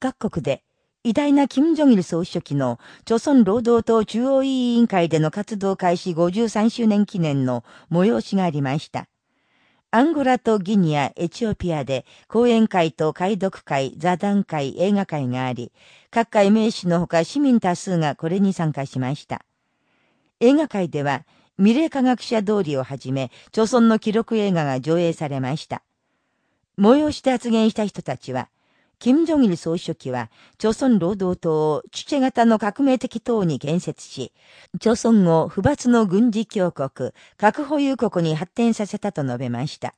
各国で偉大な金正日総書記の、朝鮮労働党中央委員会での活動開始53周年記念の催しがありました。アンゴラとギニア、エチオピアで講演会と解読会、座談会、映画会があり、各界名士のほか市民多数がこれに参加しました。映画会では、ミレー科学者通りをはじめ、朝鮮の記録映画が上映されました。催して発言した人たちは、金正義総書記は、朝鮮労働党をチュチェ型の革命的党に建設し、朝鮮を不罰の軍事強国、核保有国に発展させたと述べました。